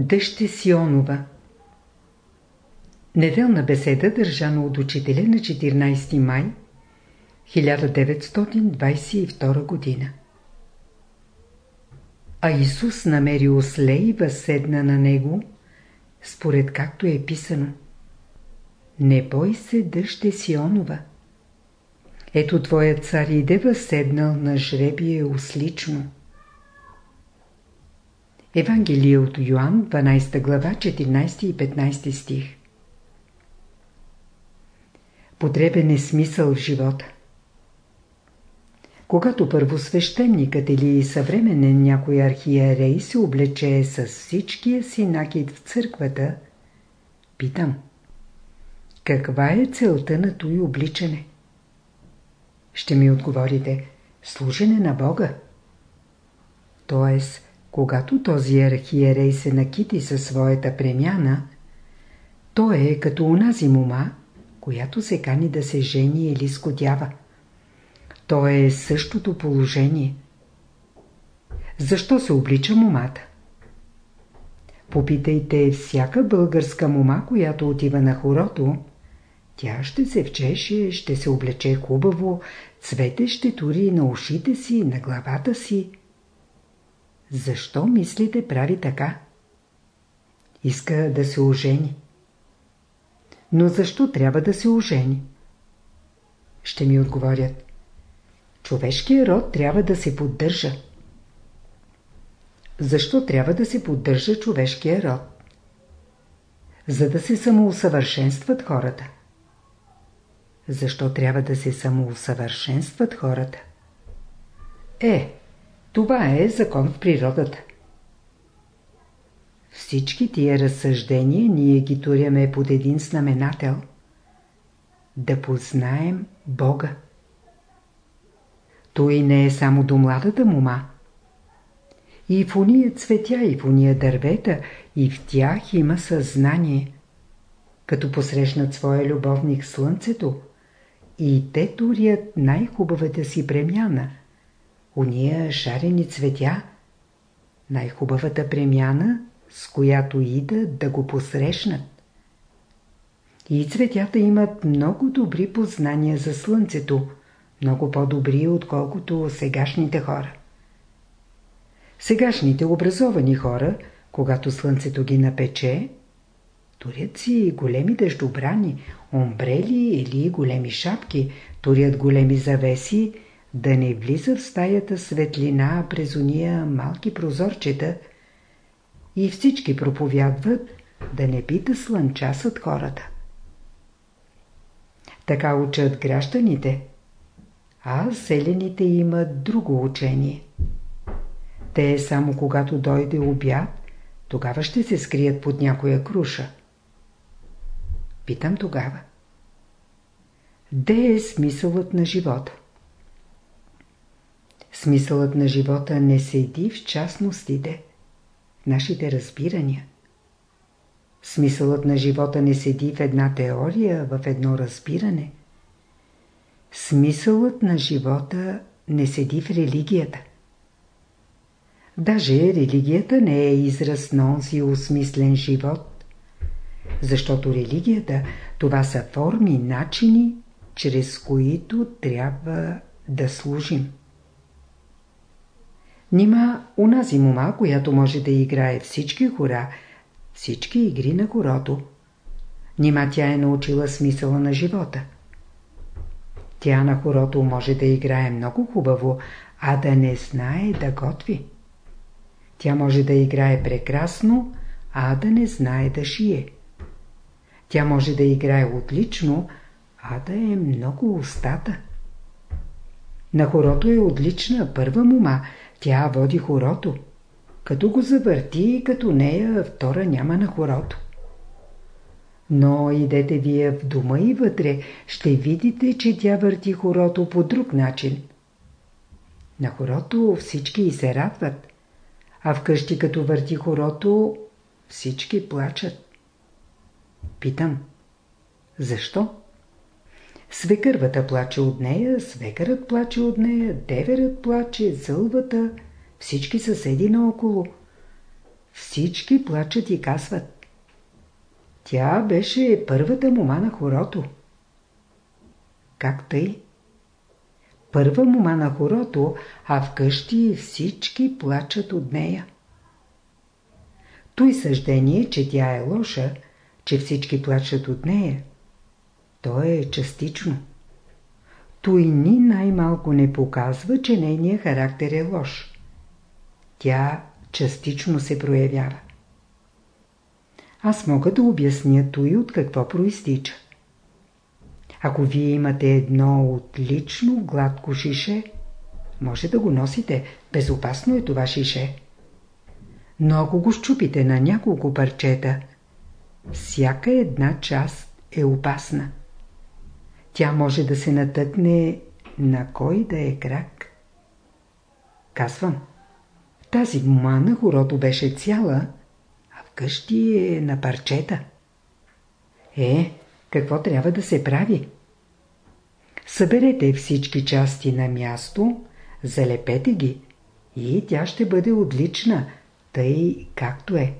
Дъще Сионова Неделна беседа държана от учителя на 14 май 1922 година А Исус намери осле и възседна на него, според както е писано. Не бой се, дъще Сионова. Ето твоят цар иде възседнал на жребие ослично. Евангелие от Йоанн, 12 глава, 14 и 15 стих Потребен е смисъл в живота. Когато първосвещеникът или съвременен някой архиерей се облече с всичкия си накид в църквата, питам, каква е целта на той обличане? Ще ми отговорите, служене на Бога. Тоест, когато този архиерей се накити със своята премяна, той е като унази мума, която се кани да се жени или скотява. То е същото положение. Защо се облича момата? Попитайте всяка българска мома, която отива на хорото. Тя ще се вчеше, ще се облече хубаво, цвете ще тури на ушите си, на главата си. Защо мислите прави така? Иска да се ожени. Но защо трябва да се ожени? Ще ми отговорят. Човешкият род трябва да се поддържа. Защо трябва да се поддържа човешкия род? За да се самоусъвършенстват хората. Защо трябва да се самоусъвършенстват хората? Е, това е закон в природата. Всички тия разсъждения ние ги туряме под един знаменател. Да познаем Бога. Той не е само до младата мума. И в уния цветя, и в уния дървета, и в тях има съзнание. Като посрещнат своя любовник слънцето, и те турят най-хубавата си премяна. Уния шарени цветя, най-хубавата премяна с която идат да го посрещнат. И цветята имат много добри познания за Слънцето, много по-добри, отколкото сегашните хора. Сегашните образовани хора, когато Слънцето ги напече, турят си големи дъждобрани, омбрели или големи шапки, турят големи завеси, да не влиза в стаята светлина през уния малки прозорчета – и всички проповядват да не би да слънчасат хората. Така учат гражданите, а селените имат друго учение. Те само когато дойде обяд, тогава ще се скрият под някоя круша. Питам тогава. Де е смисълът на живота? Смисълът на живота не седи в частностите нашите разбирания. Смисълът на живота не седи в една теория, в едно разбиране. Смисълът на живота не седи в религията. Даже религията не е израз на онзи осмислен живот, защото религията това са форми, начини, чрез които трябва да служим. Нима унази мома, която може да играе всички хора, всички игри на хорото. Нима тя е научила смисъла на живота. Тя на хорото може да играе много хубаво, а да не знае да готви. Тя може да играе прекрасно, а да не знае да шие. Тя може да играе отлично, а да е много устата. На хорото е отлична първа мума, тя води хорото. Като го завърти, като нея втора няма на хорото. Но идете вие в дома и вътре, ще видите, че тя върти хорото по друг начин. На хорото всички и се радват, а вкъщи като върти хорото, всички плачат. Питам, защо? Свекървата плаче от нея, свекърът плаче от нея, деверът плаче, зълвата, всички съседи наоколо. всички плачат и казват. Тя беше първата мома на хорото. Как тъй? Първа мома на хорото, а вкъщи всички плачат от нея. Той съждение, че тя е лоша, че всички плачат от нея, то е частично. Той ни най-малко не показва, че нейният характер е лош. Тя частично се проявява. Аз мога да обясня той от какво проистича. Ако вие имате едно отлично гладко шише, може да го носите. Безопасно е това шише. Но ако го щупите на няколко парчета, всяка една част е опасна. Тя може да се натъкне на кой да е крак. Казвам, тази гума на хорото беше цяла, а вкъщи е на парчета. Е, какво трябва да се прави? Съберете всички части на място, залепете ги и тя ще бъде отлична, тъй както е.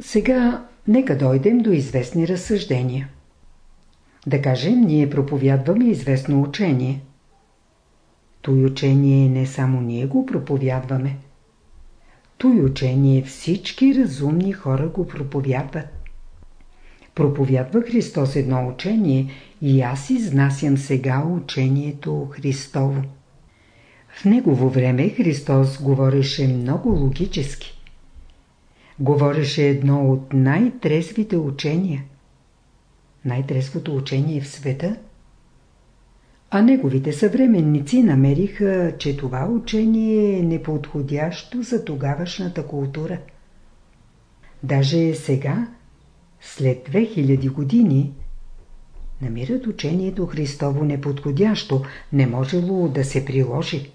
Сега нека дойдем до известни разсъждения. Да кажем, ние проповядваме известно учение. Той учение не само ние го проповядваме. Той учение всички разумни хора го проповядват. Проповядва Христос едно учение и аз изнасям сега учението Христово. В негово време Христос говореше много логически. Говореше едно от най-трезвите учения – най-трезвото учение в света, а неговите съвременници намериха, че това учение е неподходящо за тогавашната култура. Даже сега, след 2000 години, намират учението Христово неподходящо, не можело да се приложи.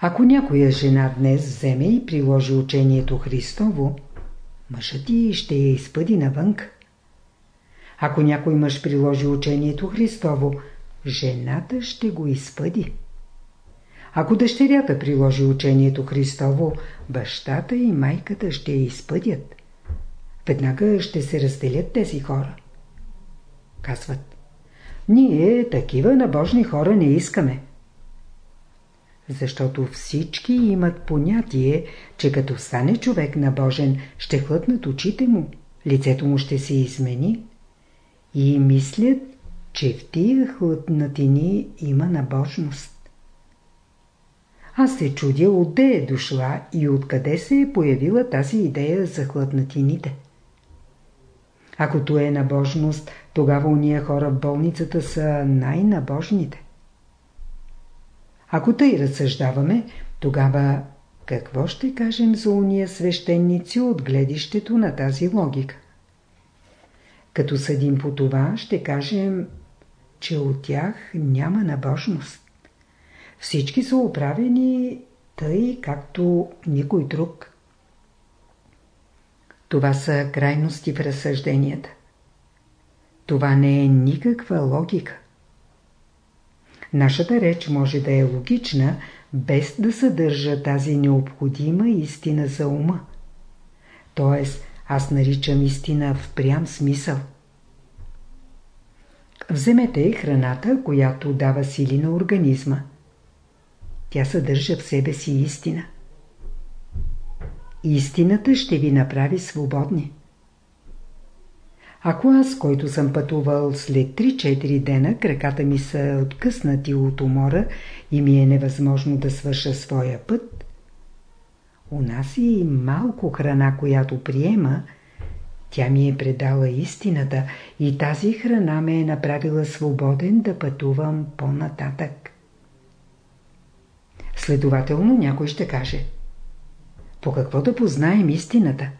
Ако някоя жена днес вземе и приложи учението Христово, мъжът ти ще я изпъди навънка. Ако някой мъж приложи учението Христово, жената ще го изпъди. Ако дъщерята приложи учението Христово, бащата и майката ще я изпъдят. Веднага ще се разделят тези хора. Казват, ние такива набожни хора не искаме. Защото всички имат понятие, че като стане човек набожен, ще хлътнат очите му, лицето му ще се измени, и мислят, че в тия хлътнатини има набожност. Аз се чудя отде е дошла и откъде се е появила тази идея за хлътнатините. Ако то е набожност, тогава уния хора в болницата са най-набожните. Ако тъй разсъждаваме, тогава какво ще кажем за уния свещеници от гледището на тази логика? Като съдим по това, ще кажем, че от тях няма набожност. Всички са оправени тъй, както никой друг. Това са крайности в разсъжденията. Това не е никаква логика. Нашата реч може да е логична, без да съдържа тази необходима истина за ума. Тоест, аз наричам истина в прям смисъл. Вземете храната, която дава сили на организма. Тя съдържа в себе си истина. Истината ще ви направи свободни. Ако аз, който съм пътувал след 3-4 дена, краката ми са откъснати от умора и ми е невъзможно да свърша своя път, у нас и малко храна, която приема, тя ми е предала истината и тази храна ме е направила свободен да пътувам по-нататък. Следователно някой ще каже По какво да познаем истината?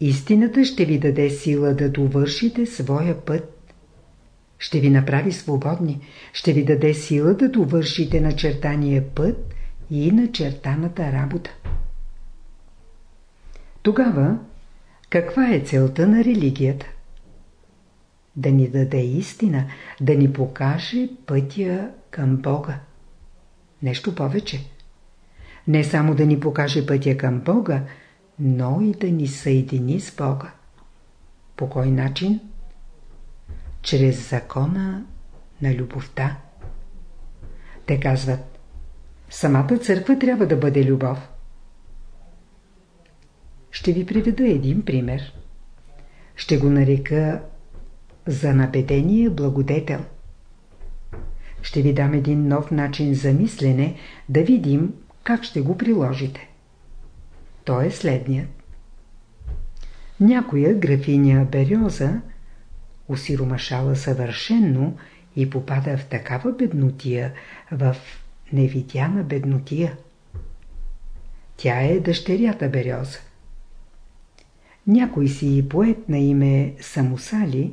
Истината ще ви даде сила да довършите своя път. Ще ви направи свободни. Ще ви даде сила да довършите начертания път и начертаната работа. Тогава, каква е целта на религията? Да ни даде истина, да ни покаже пътя към Бога. Нещо повече. Не само да ни покаже пътя към Бога, но и да ни съедини с Бога. По кой начин? Чрез закона на любовта. Те казват, самата църква трябва да бъде любов. Ще ви приведа един пример. Ще го нарека за набедение благодетел. Ще ви дам един нов начин за мислене, да видим как ще го приложите. Той е следният. Някоя графиня Бериоза усиромашала съвършенно и попада в такава беднотия, в невидяна беднотия. Тя е дъщерята Бериоза. Някой си поет на име Самосали,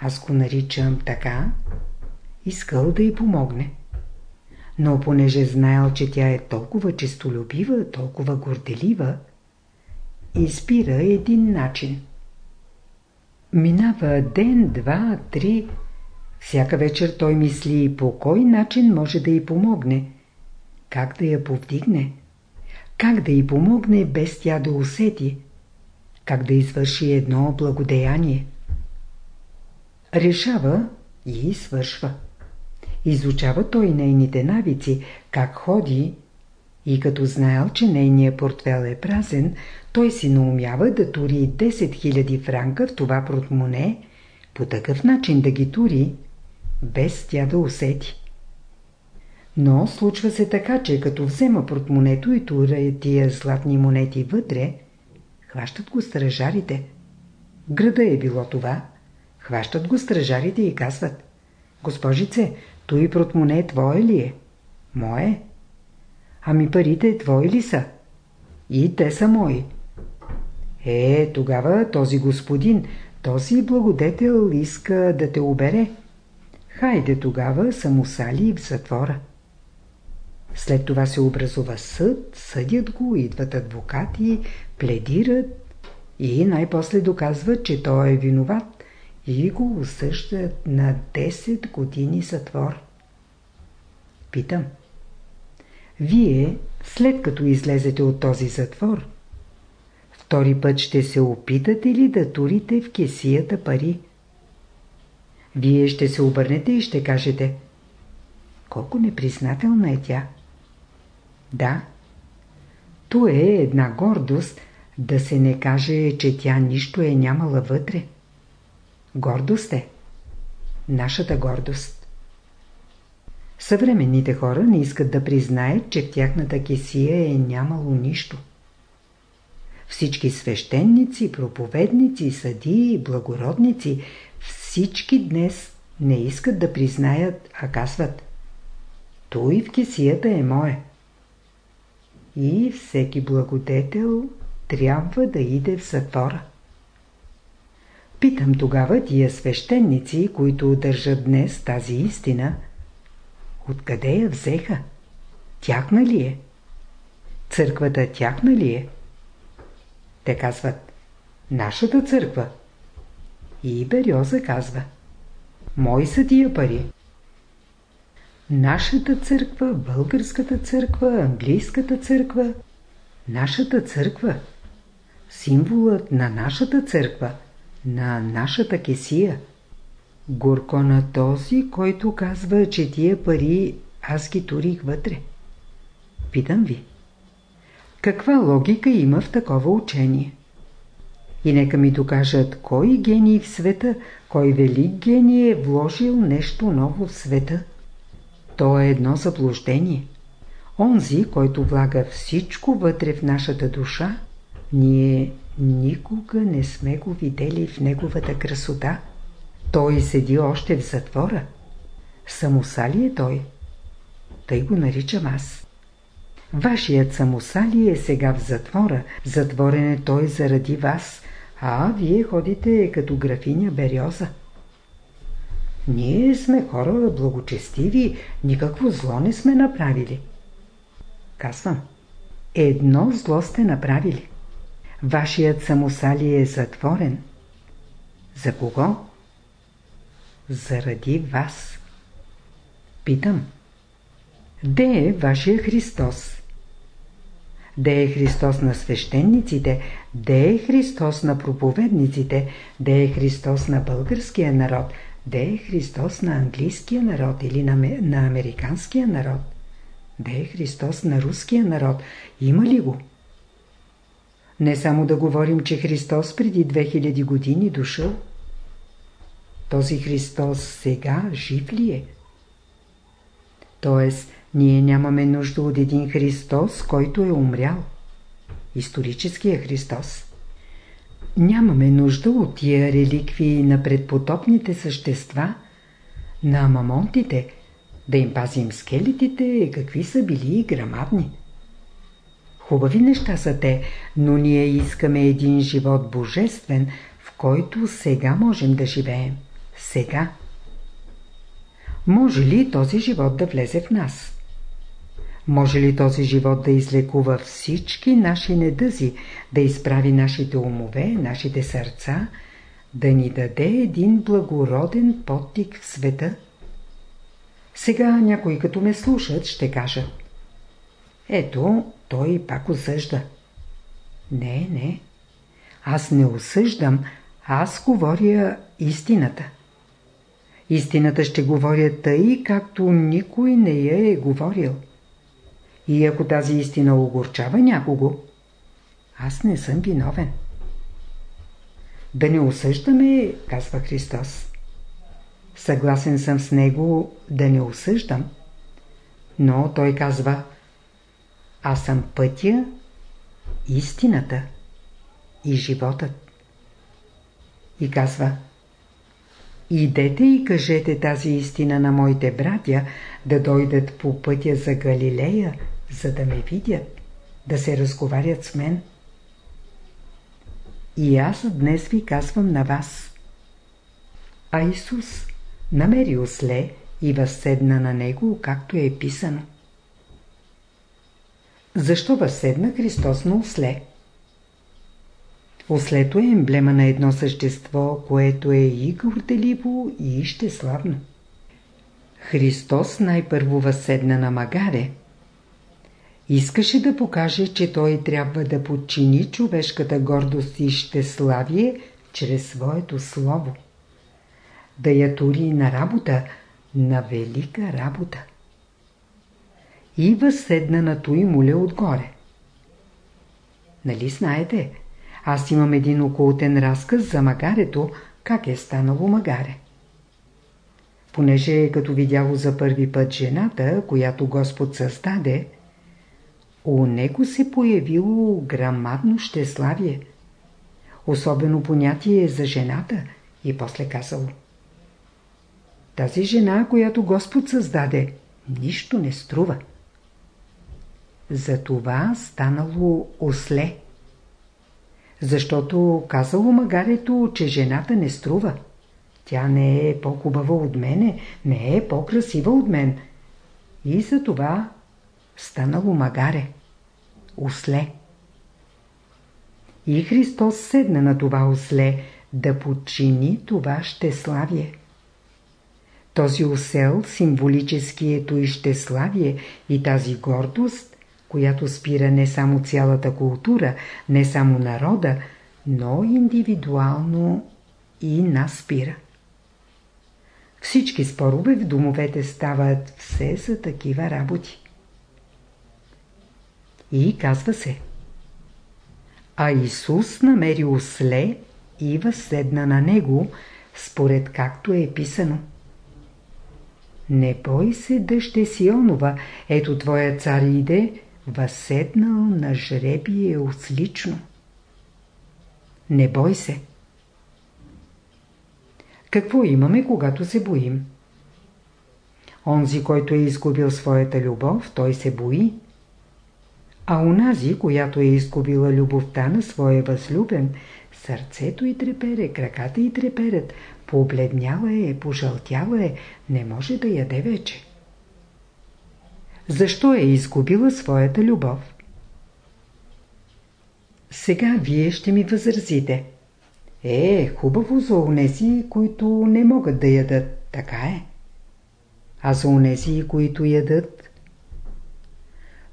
аз го наричам така, искал да й помогне. Но понеже знаел, че тя е толкова честолюбива, толкова горделива, изпира един начин. Минава ден, два, три. Всяка вечер той мисли по кой начин може да й помогне, как да я повдигне, как да й помогне без тя да усети, как да извърши едно благодеяние. Решава и свършва. Изучава той нейните навици, как ходи и като знаел, че нейният портфел е празен, той си наумява да тури 10 000 франка в това портмоне, по такъв начин да ги тури, без тя да усети. Но случва се така, че като взема портмонето и тура тия златни монети вътре, хващат го стражарите. Града е било това. Хващат го стражарите и казват Госпожице, той портмоне твое ли е? Мое. Ами парите твои ли са? И те са мои. Е, тогава този господин, този благодетел иска да те обере. Хайде тогава самосали в затвора. След това се образува съд, съдят го, идват адвокати, пледират и най-после доказват, че той е виноват и го осъждат на 10 години затвор. Питам. Вие, след като излезете от този затвор, втори път ще се опитате ли да турите в кесията пари? Вие ще се обърнете и ще кажете Колко непризнателна е тя. Да, то е една гордост да се не каже, че тя нищо е нямала вътре. Гордост е. Нашата гордост. Съвременните хора не искат да признаят, че в тяхната кесия е нямало нищо. Всички свещеници, проповедници, съдии, благородници, всички днес не искат да признаят, а казват Той в кесията е мое. И всеки благодетел трябва да иде в затвора. Питам тогава тия свещеници, които държат днес тази истина, откъде я взеха? Тяхна ли е? Църквата тяхна ли е? Те казват, нашата църква. И Бериоза казва, мои са тия пари. Нашата църква, българската църква, английската църква, нашата църква, символът на нашата църква, на нашата кесия. Горко на този, който казва, че тия пари аз ги турих вътре. Питам ви. Каква логика има в такова учение? И нека ми докажат кой гений в света, кой велик гений е вложил нещо ново в света. То е едно заблуждение. Онзи, който влага всичко вътре в нашата душа, ние никога не сме го видели в неговата красота. Той седи още в затвора. Самосали е той. Тъй го наричам аз. Вашият самосали е сега в затвора. Затворен е той заради вас, а вие ходите като графиня Бериоза. Ние сме хора благочестиви, никакво зло не сме направили. Казвам, едно зло сте направили. Вашият самосали е затворен. За кого? Заради вас. Питам. Де е вашия Христос? Де е Христос на свещениците, де е Христос на проповедниците, де е Христос на българския народ, де е Христос на английския народ или на, на американския народ, де е Христос на руския народ, има ли го? Не само да говорим, че Христос преди 2000 години дошъл. Този Христос сега жив ли е? Тоест, ние нямаме нужда от един Христос, който е умрял. Историческия Христос. Нямаме нужда от тия реликвии на предпотопните същества, на мамонтите, да им пазим скелетите, какви са били грамадни. Хубави неща са те, но ние искаме един живот божествен, в който сега можем да живеем. Сега. Може ли този живот да влезе в нас? Може ли този живот да излекува всички наши недъзи, да изправи нашите умове, нашите сърца, да ни даде един благороден подтик в света? Сега някои като ме слушат ще кажат Ето, той пак осъжда. Не, не. Аз не осъждам, аз говоря истината. Истината ще говоря тъй, както никой не я е говорил. И ако тази истина огорчава някого, аз не съм виновен. Да не осъждаме, казва Христос. Съгласен съм с него да не осъждам. Но той казва, аз съм пътя, истината и животът. И казва, идете и кажете тази истина на моите братя, да дойдат по пътя за Галилея, за да ме видят, да се разговарят с мен. И аз днес ви казвам на вас. А Исус намери осле и възседна на него, както е писано. Защо възседна Христос на осле? Ослето е емблема на едно същество, което е и горделиво, и щеславно. Христос най-първо възседна на магаре – Искаше да покаже, че той трябва да подчини човешката гордост и щеславие чрез своето слово. Да я тури на работа, на велика работа. И възседна на той муле отгоре. Нали знаете? Аз имам един окултен разказ за магарето, как е станало магаре. Понеже като видяло за първи път жената, която Господ създаде, у него се появило грамадно щеславие. Особено понятие за жената и после казало. Тази жена, която Господ създаде, нищо не струва. Затова станало осле. Защото казало магарето, че жената не струва. Тя не е по-хубава от мене, не е по-красива от мен. И затова станало магаре, осле. И Христос седна на това осле да подчини това щеславие. Този осел символически ето и щеславие и тази гордост, която спира не само цялата култура, не само народа, но индивидуално и нас спира. Всички спорове в домовете стават все за такива работи. И казва се А Исус намери осле и възседна на него, според както е писано. Не бой се, дъще Сионова, ето твоя цар иде, възседнал на жребие ослично. Не бой се. Какво имаме, когато се боим? Онзи, който е изгубил своята любов, той се бои. А унази, която е изгубила любовта на своя възлюбен, сърцето й трепере, краката й треперят, побледняла е, пожълтяла е, не може да яде вече. Защо е изгубила своята любов? Сега вие ще ми възразите. Е, хубаво за унези, които не могат да ядат, така е. А за унези, които ядат,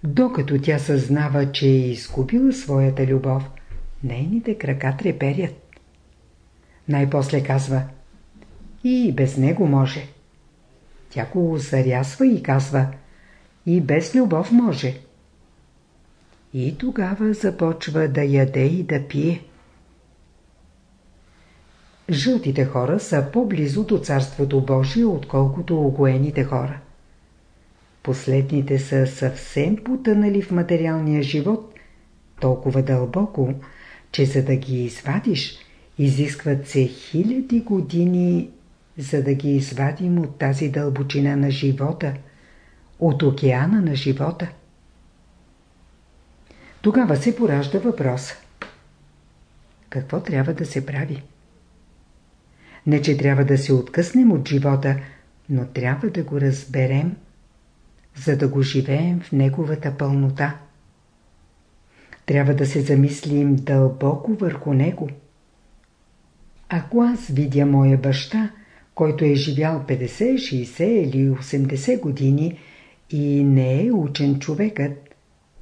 Докато тя съзнава, че е изгубила своята любов, нейните крака треперят. Най-после казва И без него може. Тя го зарясва и казва И без любов може. И тогава започва да яде и да пие. Жълтите хора са по-близо до Царството Божие, отколкото огоените хора. Последните са съвсем потънали в материалния живот толкова дълбоко, че за да ги извадиш, изискват се хиляди години, за да ги извадим от тази дълбочина на живота, от океана на живота. Тогава се поражда въпрос. Какво трябва да се прави? Не, че трябва да се откъснем от живота, но трябва да го разберем, за да го живеем в неговата пълнота. Трябва да се замислим дълбоко върху него. Ако аз видя моя баща, който е живял 50, 60 или 80 години и не е учен човекът,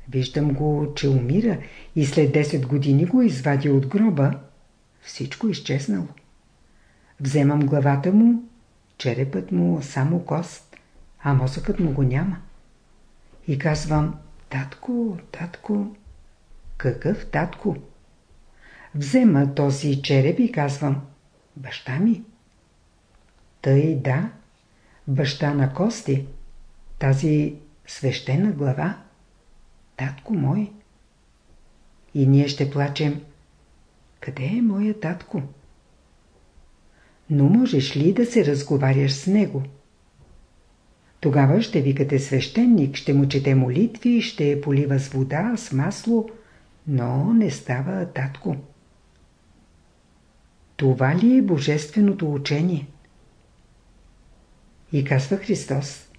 виждам го, че умира и след 10 години го извади от гроба, всичко изчезнало. Вземам главата му, черепът му само кост, а мозъкът му го няма. И казвам, татко, татко, какъв татко? Взема този череп и казвам, баща ми. Тъй да, баща на кости, тази свещена глава, татко мой. И ние ще плачем, къде е моя татко? но можеш ли да се разговаряш с него? Тогава ще викате свещеник, ще му чете молитви, ще полива с вода, с масло, но не става татко. Това ли е божественото учение? И казва Христос.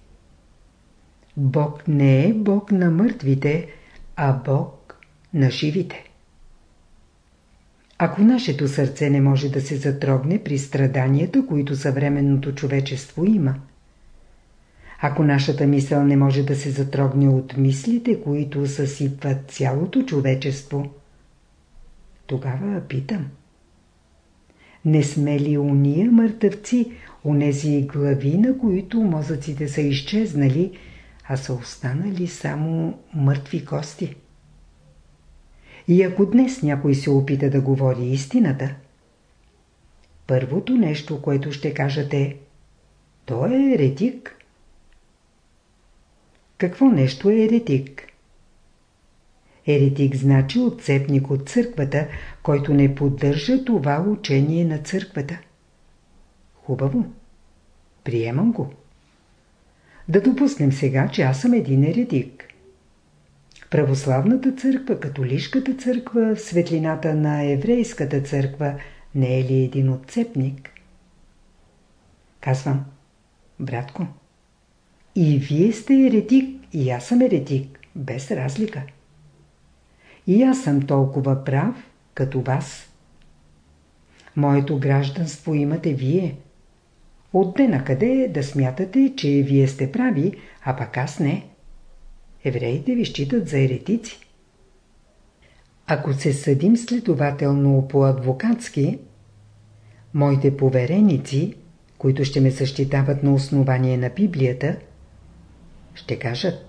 Бог не е Бог на мъртвите, а Бог на живите. Ако нашето сърце не може да се затрогне при страданията, които съвременното човечество има, ако нашата мисъл не може да се затрогне от мислите, които съсипват цялото човечество, тогава питам. Не сме ли уния мъртъвци, онези глави, на които мозъците са изчезнали, а са останали само мъртви кости? И ако днес някой се опита да говори истината, първото нещо, което ще кажете, то е еретик. Какво нещо е еретик? Еретик значи отцепник от църквата, който не поддържа това учение на църквата. Хубаво. Приемам го. Да допуснем сега, че аз съм един еретик. Православната църква, католишката църква, светлината на еврейската църква не е ли един отцепник? Казвам, братко, и вие сте еретик, и аз съм еретик, без разлика. И аз съм толкова прав, като вас. Моето гражданство имате вие. Отде на къде да смятате, че вие сте прави, а пък аз не евреите ви считат за еретици. Ако се съдим следователно по-адвокатски, моите повереници, които ще ме защитават на основание на Библията, ще кажат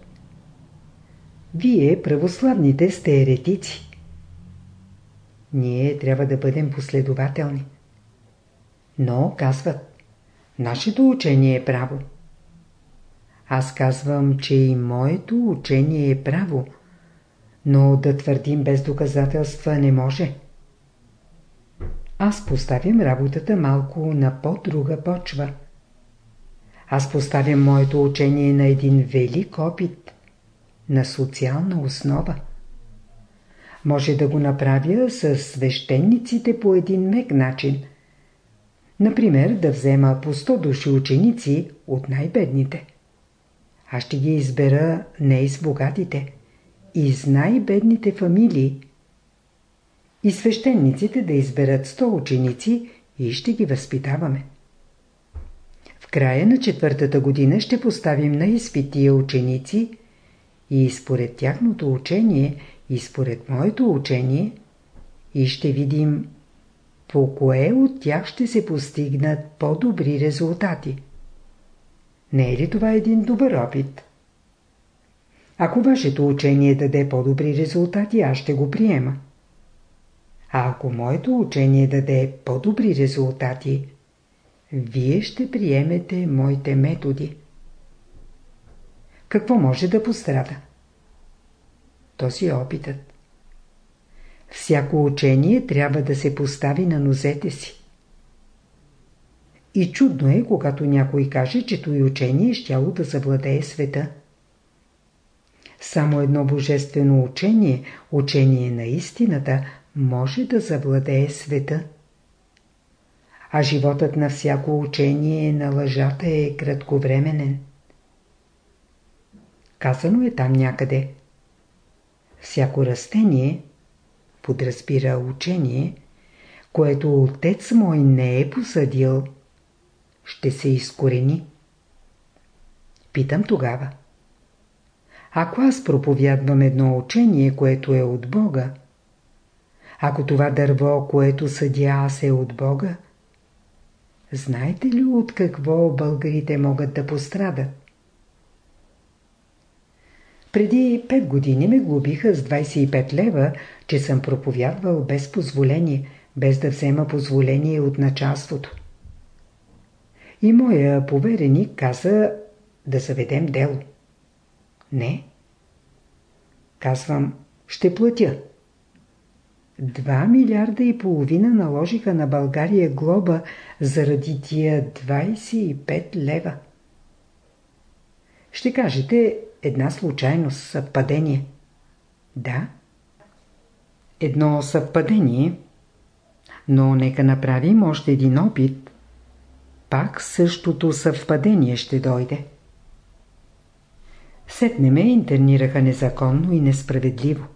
Вие, православните, сте еретици. Ние трябва да бъдем последователни. Но, казват, нашето учение е право. Аз казвам, че и моето учение е право, но да твърдим без доказателства не може. Аз поставям работата малко на по-друга почва. Аз поставям моето учение на един велик опит, на социална основа. Може да го направя с свещениците по един мек начин. Например, да взема по 100 души ученици от най-бедните. Аз ще ги избера не из богатите, из най-бедните фамилии. И свещениците да изберат 100 ученици и ще ги възпитаваме. Края на четвъртата година ще поставим на изпит ученици и според тяхното учение и според моето учение и ще видим по кое от тях ще се постигнат по-добри резултати. Не е ли това един добър опит? Ако вашето учение даде по-добри резултати, аз ще го приема. А ако моето учение даде по-добри резултати, вие ще приемете моите методи. Какво може да пострада? Този е опитът. Всяко учение трябва да се постави на нозете си. И чудно е, когато някой каже, че той учение е щяло да завладее света. Само едно божествено учение, учение на истината, може да завладее света. А животът на всяко учение на лъжата е кратковременен. Казано е там някъде. Всяко растение, подразбира учение, което отец мой не е посъдил, ще се изкорени. Питам тогава. Ако аз проповядвам едно учение, което е от Бога, ако това дърво, което съдя аз е от Бога, знаете ли от какво българите могат да пострадат? Преди 5 години ме глобиха с 25 лева, че съм проповядвал без позволение, без да взема позволение от началството. И моя повереник каза да заведем дело. Не. Казвам, ще платя. Два милиарда и половина наложиха на България глоба заради тия 25 лева. Ще кажете една случайност, съвпадение. Да. Едно съвпадение, но нека направим още един опит. Пак същото съвпадение ще дойде. Сетне ме интернираха незаконно и несправедливо.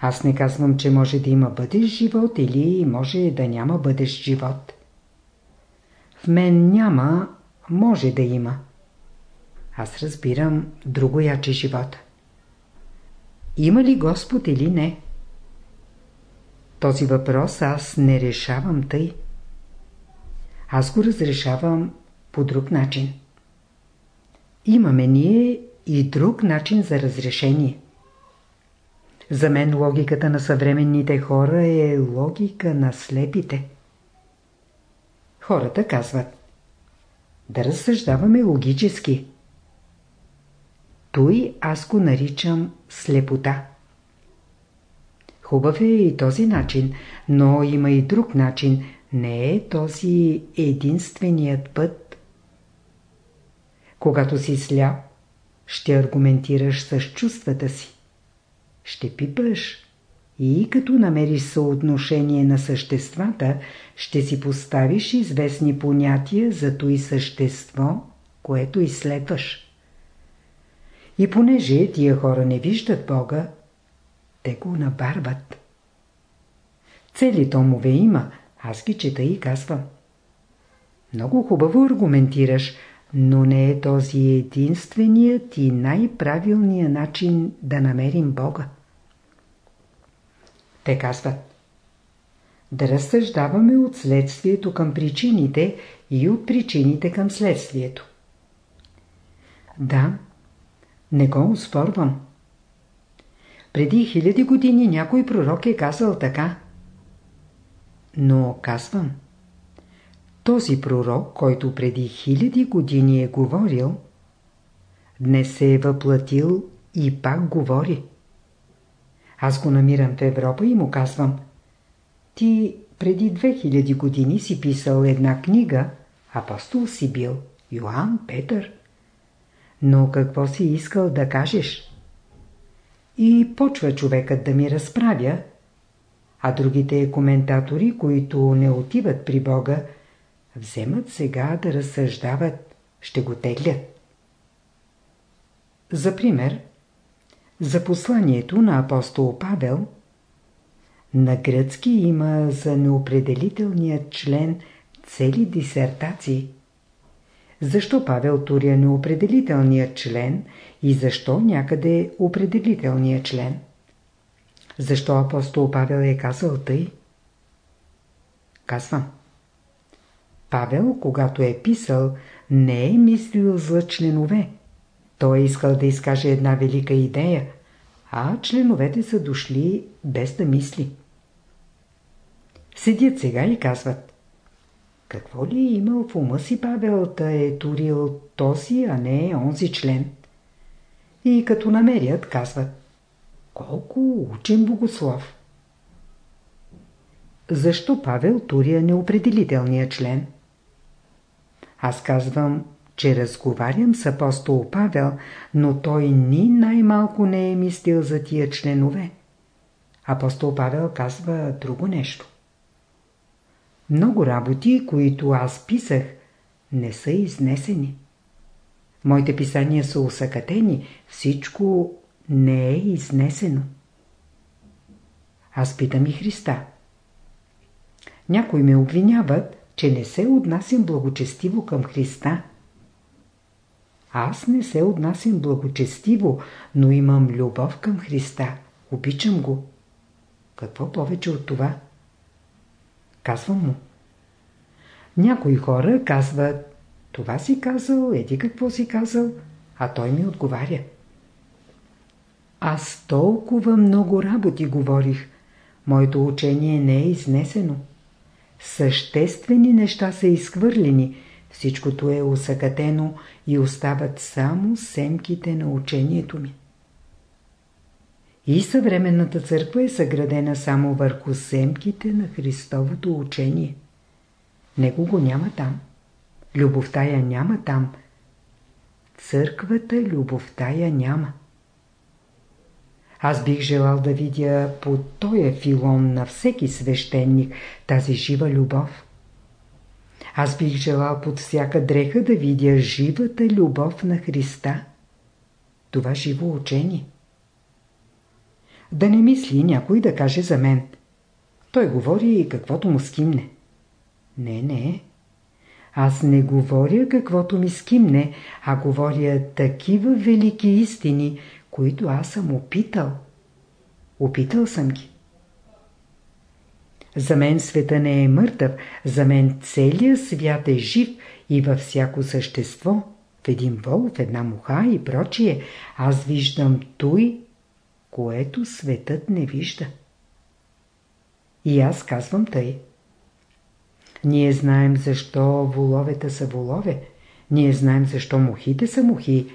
Аз не казвам, че може да има бъдещ живот или може да няма бъдещ живот. В мен няма, може да има. Аз разбирам друго яче живота. Има ли Господ или не? Този въпрос аз не решавам тъй. Аз го разрешавам по друг начин. Имаме ние и друг начин за разрешение. За мен логиката на съвременните хора е логика на слепите. Хората казват да разсъждаваме логически. Той аз го наричам слепота. Хубав е и този начин, но има и друг начин. Не е този единственият път. Когато си сляп, ще аргументираш с чувствата си. Ще пипаш и като намериш съотношение на съществата, ще си поставиш известни понятия за той същество, което изследваш. И понеже тия хора не виждат Бога, те го набарват. Цели томове има, аз ги чета и казвам. Много хубаво аргументираш, но не е този единственият и най-правилният начин да намерим Бога. Те казват да разсъждаваме от следствието към причините и от причините към следствието. Да, не го успорвам. Преди хиляди години някой пророк е казал така. Но казвам, този пророк, който преди хиляди години е говорил, днес се е въплатил и пак говори. Аз го намирам в Европа и му казвам, ти преди 2000 години си писал една книга, апостол си бил, Йоанн Петър. Но какво си искал да кажеш? И почва човекът да ми разправя, а другите коментатори, които не отиват при Бога, вземат сега да разсъждават, ще го теглят. За пример, за посланието на апостол Павел, на гръцки има за неопределителният член цели дисертации – защо Павел туря неопределителният член и защо някъде определителният член. Защо апостол Павел е казал тъй? Казвам. Павел, когато е писал, не е мислил за членове. Той е искал да изкаже една велика идея, а членовете са дошли без да мисли. Седят сега и казват Какво ли е имал в ума си Павел, да е турил този, а не онзи член? И като намерят, казват Колко учен богослов! Защо Павел туря неопределителния член? Аз казвам, че разговарям с апостол Павел, но той ни най-малко не е мислил за тия членове. Апостол Павел казва друго нещо. Много работи, които аз писах, не са изнесени. Моите писания са усъкатени, всичко не е изнесено. Аз питам и Христа. Някои ме обвиняват, че не се отнасям благочестиво към Христа. Аз не се отнасям благочестиво, но имам любов към Христа. Обичам го. Какво повече от това? Казвам му. Някои хора казват, това си казал, еди какво си казал, а той ми отговаря. Аз толкова много работи говорих. Моето учение не е изнесено. Съществени неща са изхвърлени, всичкото е усъкатено и остават само семките на учението ми. И съвременната църква е съградена само върху семките на Христовото учение. Него го няма там. Любовта я няма там. Църквата любовта я няма. Аз бих желал да видя по този филон на всеки свещеник тази жива любов. Аз бих желал под всяка дреха да видя живата любов на Христа. Това живо учение. Да не мисли някой да каже за мен. Той говори каквото му скимне. Не, не. Аз не говоря каквото ми скимне, а говоря такива велики истини, които аз съм опитал. Опитал съм ги. За мен света не е мъртъв, за мен целият свят е жив и във всяко същество, в един вол, в една муха и прочие, аз виждам той, което светът не вижда. И аз казвам тъй. Ние знаем защо воловете са волове, ние знаем защо мухите са мухи,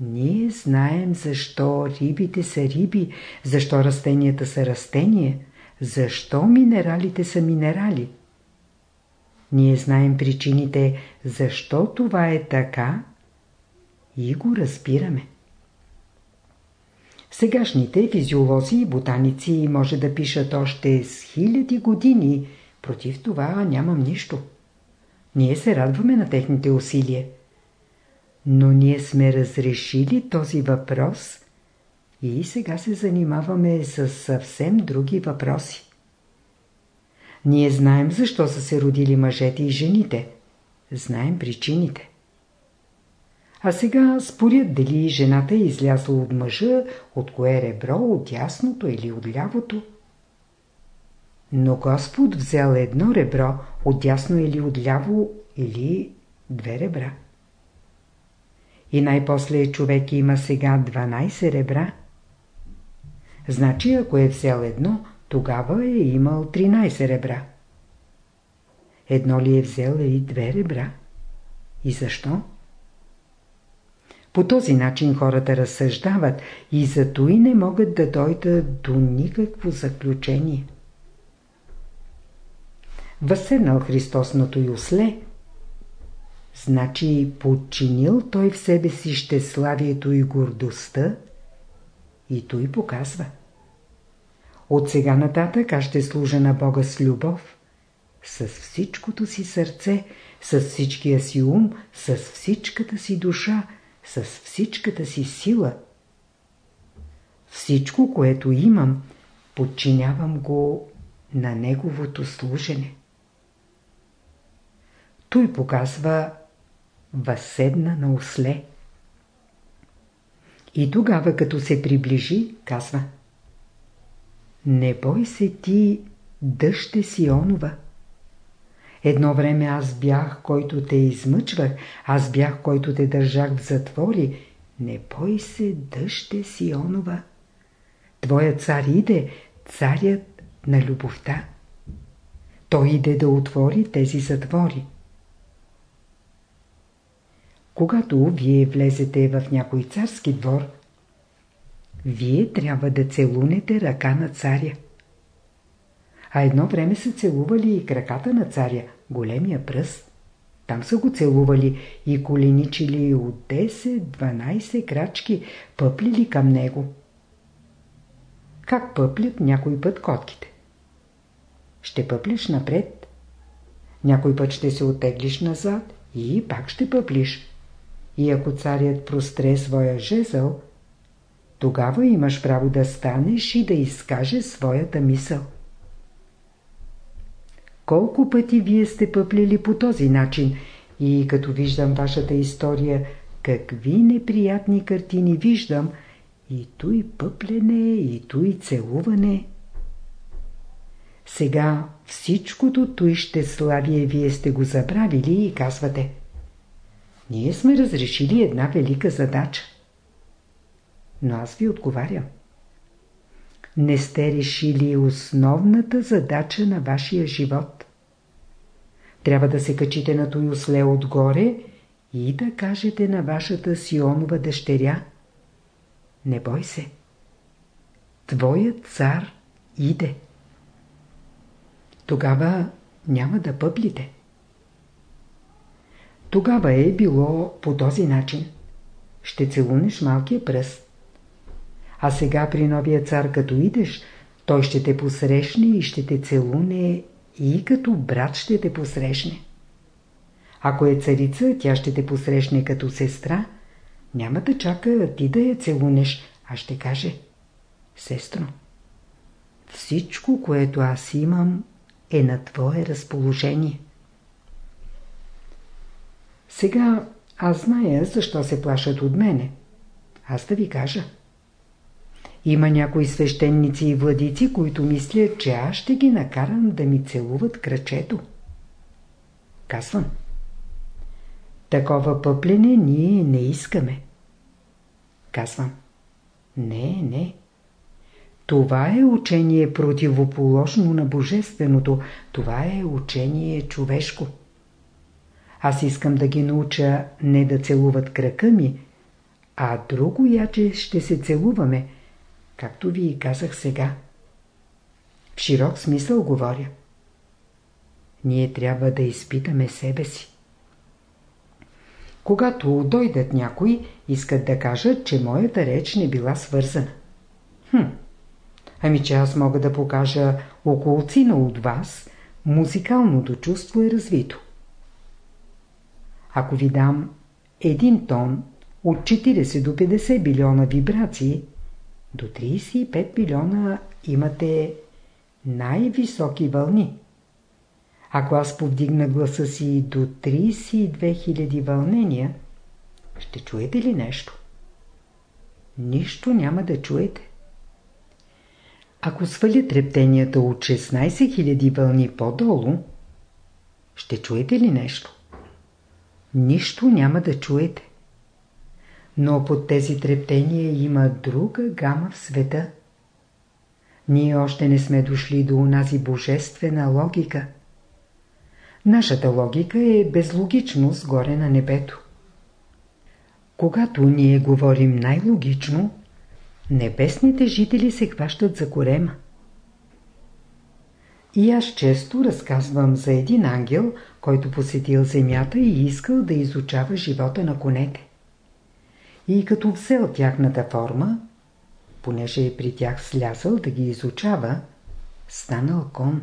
ние знаем защо рибите са риби, защо растенията са растения, защо минералите са минерали. Ние знаем причините, защо това е така и го разбираме. Сегашните физиолози и ботаници може да пишат още с хиляди години, против това нямам нищо. Ние се радваме на техните усилия. Но ние сме разрешили този въпрос и сега се занимаваме с съвсем други въпроси. Ние знаем защо са се родили мъжете и жените. Знаем причините. А сега спорят дали жената е излязла от мъжа, от кое ребро, от ясното или от лявото. Но Господ взел едно ребро, от ясно или от ляво, или две ребра. И най-после човек има сега 12 ребра. Значи, ако е взел едно, тогава е имал 13 ребра. Едно ли е взел и две ребра? И защо? По този начин хората разсъждават и зато и не могат да дойдат до никакво заключение. Възседнал Христос на той осле, значи подчинил той в себе си щеславието и гордостта и той показва. От сега нататък аз ще служа на Бога с любов, с всичкото си сърце, с всичкия си ум, с всичката си душа, с всичката си сила. Всичко, което имам, подчинявам го на Неговото служене. Той показва възседна на осле. И тогава, като се приближи, казва Не бой се ти, дъще си онова. Едно време аз бях, който те измъчвах, аз бях, който те държах в затвори. Не бой се, дъще си онова. Твоя цар иде, царят на любовта. Той иде да отвори тези затвори. Когато вие влезете в някой царски двор, вие трябва да целунете ръка на царя. А едно време са целували и краката на царя, големия пръст. Там са го целували и коленичили от 10-12 крачки, пъплили към него. Как пъплят някой път котките? Ще пъплиш напред. Някой път ще се отеглиш назад и пак ще пъплиш. И ако царят простре своя жезъл, тогава имаш право да станеш и да изкажеш своята мисъл. Колко пъти вие сте пъплили по този начин и като виждам вашата история, какви неприятни картини виждам, и той пъплене, и той целуване. Сега всичкото той ще славие вие сте го забравили и казвате Ние сме разрешили една велика задача. Но аз ви отговарям. Не сте решили основната задача на вашия живот. Трябва да се качите на той осле отгоре и да кажете на вашата Сионова дъщеря Не бой се. Твоят цар иде. Тогава няма да пъблите. Тогава е било по този начин. Ще целунеш малкия пръст. А сега при новия цар като идеш, той ще те посрещне и ще те целуне и като брат ще те посрещне. Ако е царица, тя ще те посрещне като сестра. Няма да чака ти да я целунеш, а ще каже Сестро, всичко, което аз имам, е на твое разположение. Сега аз зная защо се плашат от мене. Аз да ви кажа. Има някои свещеници и владици, които мислят, че аз ще ги накарам да ми целуват кръчето. Казвам. Такова пъплене ние не искаме. Казвам. Не, не. Това е учение противоположно на божественото. Това е учение човешко. Аз искам да ги науча не да целуват крака ми, а друго яче ще се целуваме – както ви казах сега. В широк смисъл говоря. Ние трябва да изпитаме себе си. Когато дойдат някои, искат да кажат, че моята реч не била свързана. Хм, ами че аз мога да покажа околцина от вас, музикалното чувство е развито. Ако ви дам един тон от 40 до 50 билиона вибрации, до 35 милиона имате най-високи вълни. Ако аз повдигна гласа си до 32 000 вълнения, ще чуете ли нещо? Нищо няма да чуете. Ако сваля трептенията от 16 000 вълни по-долу, ще чуете ли нещо? Нищо няма да чуете. Но под тези трептения има друга гама в света. Ние още не сме дошли до онази божествена логика. Нашата логика е безлогичност горе на небето. Когато ние говорим най-логично, небесните жители се хващат за корема. И аз често разказвам за един ангел, който посетил земята и искал да изучава живота на конете и като взел тяхната форма, понеже е при тях слязал да ги изучава, станал кон.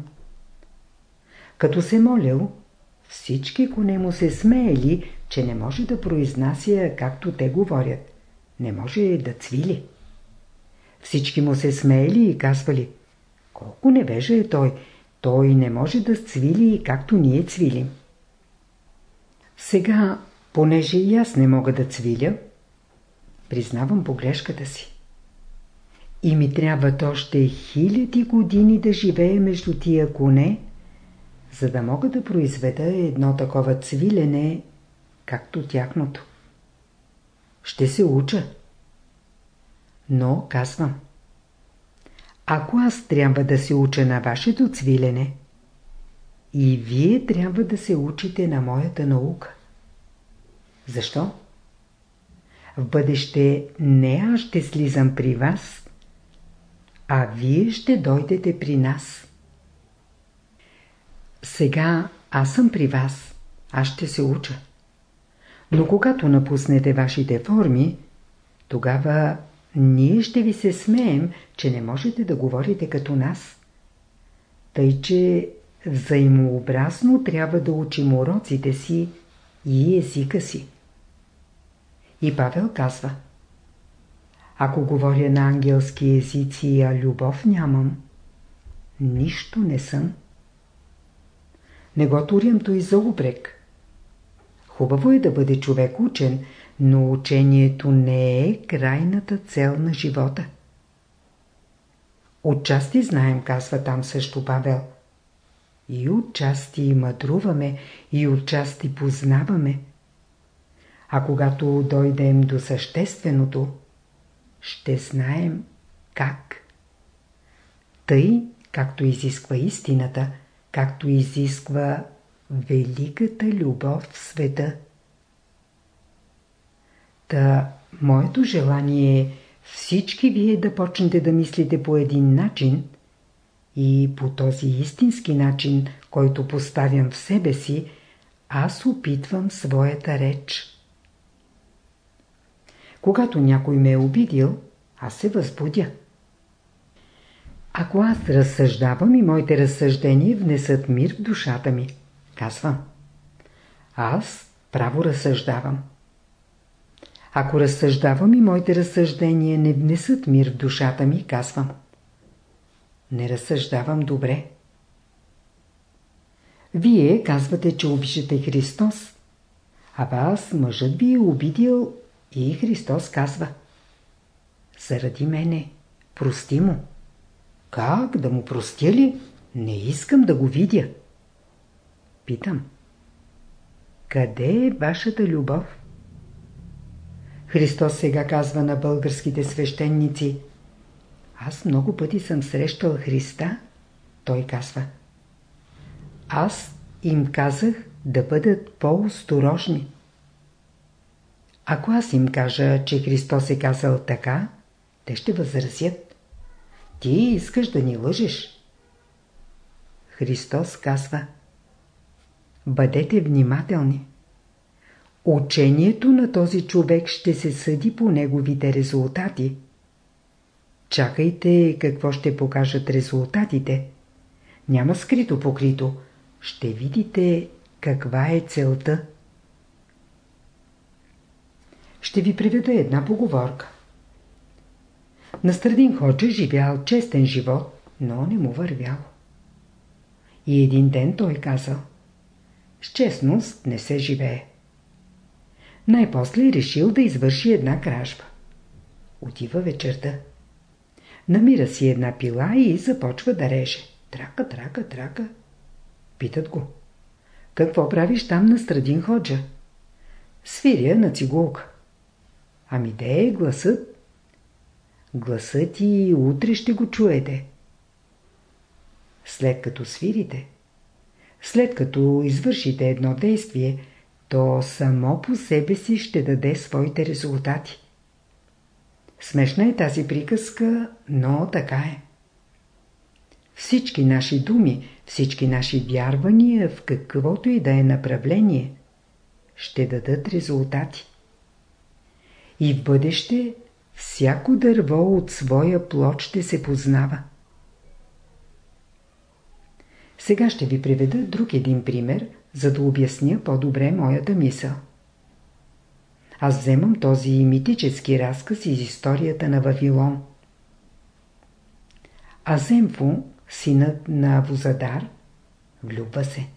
Като се молил, всички коне му се смеели, че не може да произнася както те говорят. Не може да цвили. Всички му се смеели и казвали, колко невежа е той, той не може да цвили както ние цвилим. Сега Понеже и аз не мога да цвиля, признавам погрешката си. И ми трябват още хиляди години да живея между тия коне, за да мога да произведа едно такова цвилене, както тяхното. Ще се уча. Но казвам. Ако аз трябва да се уча на вашето цвилене, и вие трябва да се учите на моята наука. Защо? В бъдеще не аз ще слизам при вас, а вие ще дойдете при нас. Сега аз съм при вас, аз ще се уча. Но когато напуснете вашите форми, тогава ние ще ви се смеем, че не можете да говорите като нас. Тъй, че взаимообразно трябва да учим уроците си и езика си. И Павел казва Ако говоря на ангелски езици, а любов нямам, нищо не съм. Не го турям то и за упрек. Хубаво е да бъде човек учен, но учението не е крайната цел на живота. Отчасти знаем, казва там също Павел. И отчасти мъдруваме, и отчасти познаваме. А когато дойдем до същественото, ще знаем как. Тъй, както изисква истината, както изисква великата любов в света. Та, моето желание е всички вие да почнете да мислите по един начин и по този истински начин, който поставям в себе си, аз опитвам своята реч. Когато някой ме е обидил, аз се възбудя. Ако аз разсъждавам и моите разсъждения внесат мир в душата ми, казвам. Аз право разсъждавам. Ако разсъждавам и моите разсъждения не внесат мир в душата ми, казвам. Не разсъждавам добре. Вие казвате, че обичате Христос. А вас мъжът ви е обидил и Христос казва. Заради мене, прости му. Как да му простя ли? Не искам да го видя. Питам. Къде е вашата любов? Христос сега казва на българските свещеници. Аз много пъти съм срещал Христа. Той казва. Аз им казах да бъдат по-осторожни. Ако аз им кажа, че Христос е казал така, те ще възразят. Ти искаш да ни лъжеш. Христос казва Бъдете внимателни. Учението на този човек ще се съди по неговите резултати. Чакайте какво ще покажат резултатите. Няма скрито покрито. Ще видите каква е целта. Ще ви приведа една поговорка. Настрадин Ходжа живял честен живот, но не му вървял. И един ден той казал С честност не се живее. Най-после решил да извърши една кражба. Отива вечерта. Намира си една пила и започва да реже. Трака, трака, трака. Питат го. Какво правиш там на Страдин Ходжа? Свиря на цигулка. Ами де е гласът? Гласът ти утре ще го чуете. След като свирите, след като извършите едно действие, то само по себе си ще даде своите резултати. Смешна е тази приказка, но така е. Всички наши думи, всички наши вярвания в каквото и да е направление, ще дадат резултати. И в бъдеще всяко дърво от своя плод ще се познава. Сега ще ви приведа друг един пример, за да обясня по-добре моята мисъл. Аз вземам този митически разказ из историята на Вавилон. Аземфо, синът на Вузадар, влюбва се.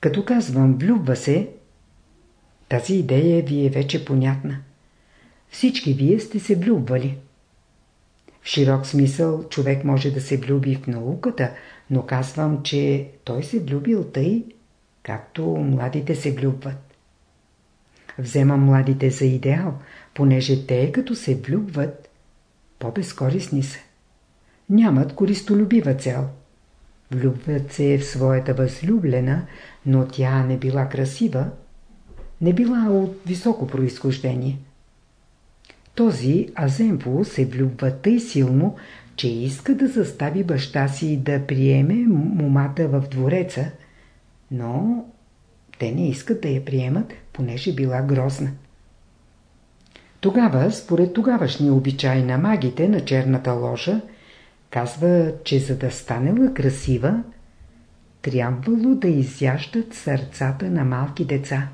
Като казвам влюбва се, Тази идея ви е вече понятна. Всички вие сте се влюбвали. В широк смисъл човек може да се влюби в науката, но казвам, че той се влюбил тъй, както младите се влюбват. Вземам младите за идеал, понеже те, като се влюбват, по-безкорисни са. Нямат користолюбива цел. Влюбват се в своята възлюблена, но тя не била красива, не била от високо происхождение. Този Аземпо се влюбва тъй силно, че иска да застави баща си да приеме момата в двореца, но те не искат да я приемат, понеже била грозна. Тогава, според тогавашния обичай на магите на черната ложа, казва, че за да станела красива, трябвало да изяждат сърцата на малки деца.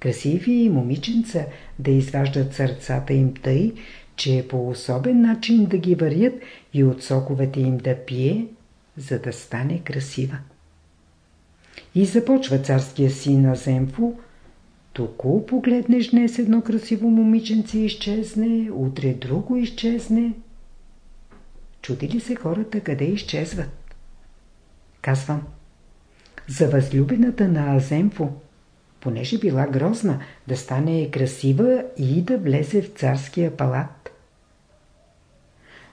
Красиви момиченца да изваждат сърцата им тъй, че по особен начин да ги варят и от соковете им да пие, за да стане красива. И започва царския син на Земфо. Току погледнеш днес едно красиво момиченце изчезне, утре друго изчезне. Чудили се хората къде изчезват? Казвам. За възлюбената на Аземфо, понеже била грозна, да стане красива и да влезе в царския палат.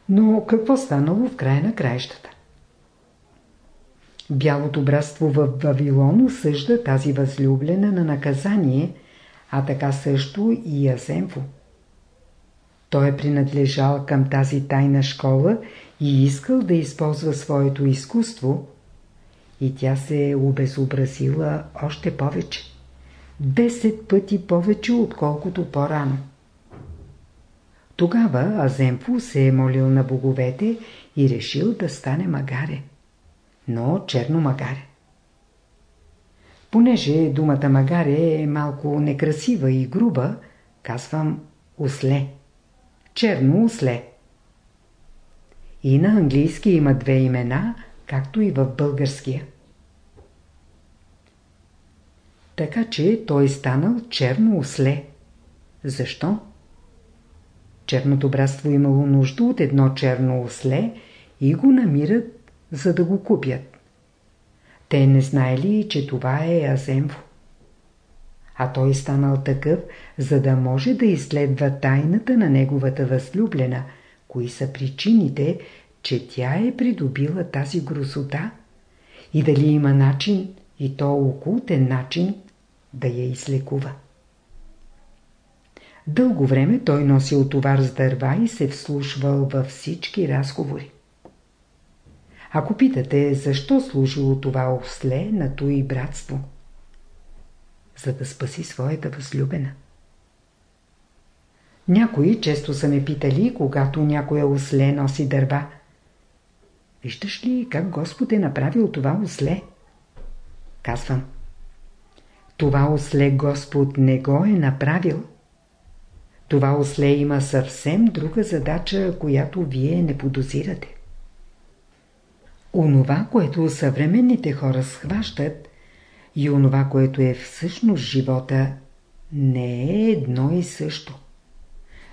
Но какво станало в края на краищата? Бялото братство в Вавилон осъжда тази възлюблена на наказание, а така също и Аземфо. Той е принадлежал към тази тайна школа и искал да използва своето изкуство, и тя се е обезобразила още повече. Десет пъти повече, отколкото по-рано. Тогава Аземфо се е молил на боговете и решил да стане магаре но черно магаре. Понеже думата магаре е малко некрасива и груба, казвам осле. Черно осле. И на английски има две имена, както и в българския. Така че той станал черно осле. Защо? Черното братство имало нужда от едно черно осле и го намират за да го купят. Те не знаели, че това е Аземфо. А той станал такъв, за да може да изследва тайната на неговата възлюблена, кои са причините, че тя е придобила тази грозота и дали има начин, и то окултен начин, да я излекува. Дълго време той носил товар с дърва и се вслушвал във всички разговори. Ако питате, защо служило това осле на и братство? За да спаси своята възлюбена. Някои често са ме питали, когато някоя осле носи дърва. Виждаш ли как Господ е направил това осле? Казвам. Това осле Господ не го е направил. Това осле има съвсем друга задача, която вие не подозирате. Онова, което съвременните хора схващат и онова, което е всъщност живота, не е едно и също.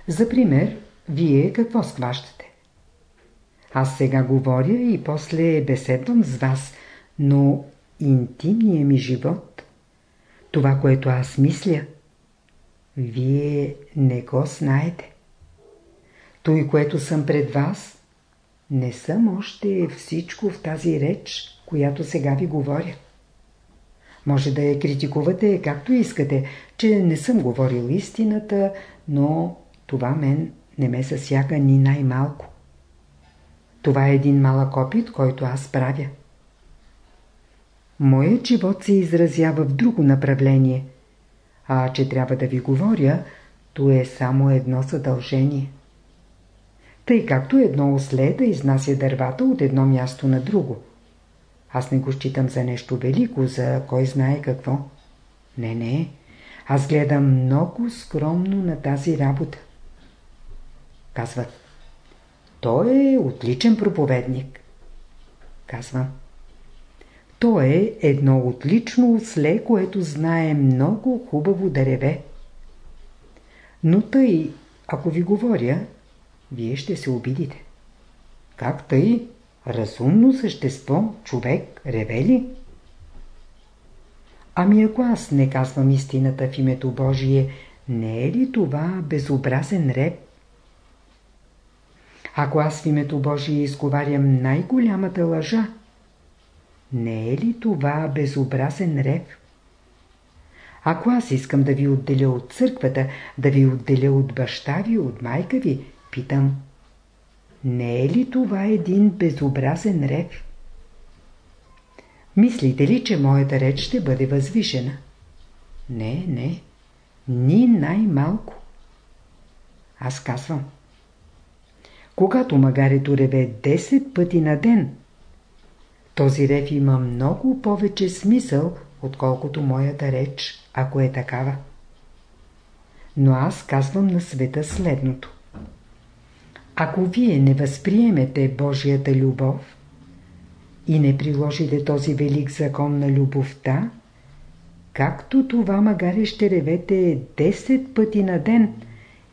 За пример, вие какво схващате? Аз сега говоря и после беседвам с вас, но интимният ми живот, това, което аз мисля, вие не го знаете. Той, което съм пред вас, не съм още всичко в тази реч, която сега ви говоря. Може да я критикувате както искате, че не съм говорил истината, но това мен не ме засяга ни най-малко. Това е един малък опит, който аз правя. Моят живот се изразява в друго направление, а че трябва да ви говоря, то е само едно задължение тъй както едно осле да изнася дървата от едно място на друго. Аз не го считам за нещо велико, за кой знае какво. Не, не. Аз гледам много скромно на тази работа. Казват. Той е отличен проповедник. Казвам. То е едно отлично осле, което знае много хубаво да реве. Но тъй, ако ви говоря, вие ще се обидите. Как тъй? Разумно същество, човек, реве ли? Ами ако аз не казвам истината в името Божие, не е ли това безобразен реп? Ако аз в името Божие изговарям най-голямата лъжа, не е ли това безобразен рев? Ако аз искам да ви отделя от църквата, да ви отделя от баща ви, от майка ви, питам, не е ли това един безобразен рев? Мислите ли, че моята реч ще бъде възвишена? Не, не, ни най-малко. Аз казвам. Когато магарето реве 10 пъти на ден, този рев има много повече смисъл, отколкото моята реч, ако е такава. Но аз казвам на света следното. Ако вие не възприемете Божията любов и не приложите този велик закон на любовта, както това магаре ще ревете 10 пъти на ден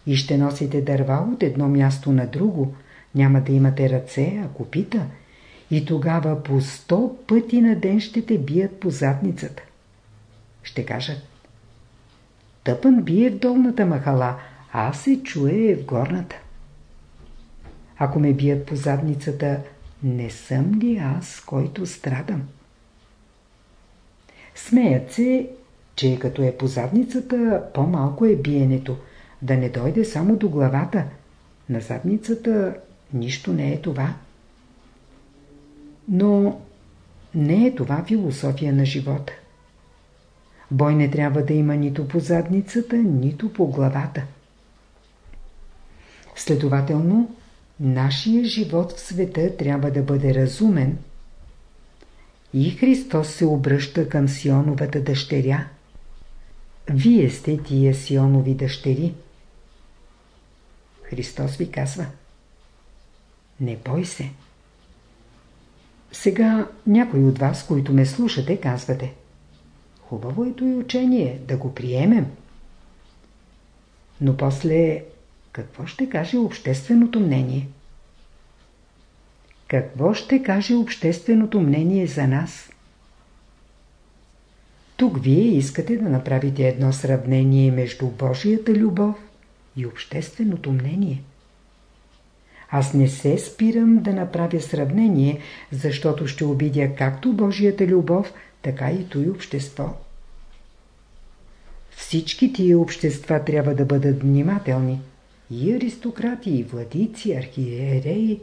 и ще носите дърва от едно място на друго, няма да имате ръце, а копита, и тогава по 100 пъти на ден ще те бият по задницата. Ще кажат, тъпън бие в долната махала, а се чуе в горната. Ако ме бият по задницата, не съм ли аз, който страдам? Смеят се, че като е по задницата, по-малко е биенето, да не дойде само до главата. На задницата нищо не е това. Но не е това философия на живота. Бой не трябва да има нито по задницата, нито по главата. Следователно, Нашия живот в света трябва да бъде разумен. И Христос се обръща към Сионовата дъщеря. Вие сте тия Сионови дъщери. Христос ви казва. Не бой се. Сега някой от вас, които ме слушате, казвате. Хубаво е и учение, да го приемем. Но после какво ще каже общественото мнение? Какво ще каже общественото мнение за нас? Тук вие искате да направите едно сравнение между Божията любов и общественото мнение. Аз не се спирам да направя сравнение, защото ще обидя както Божията любов, така и той общество. Всички тия общества трябва да бъдат внимателни – и аристократи, и владици, архиереи.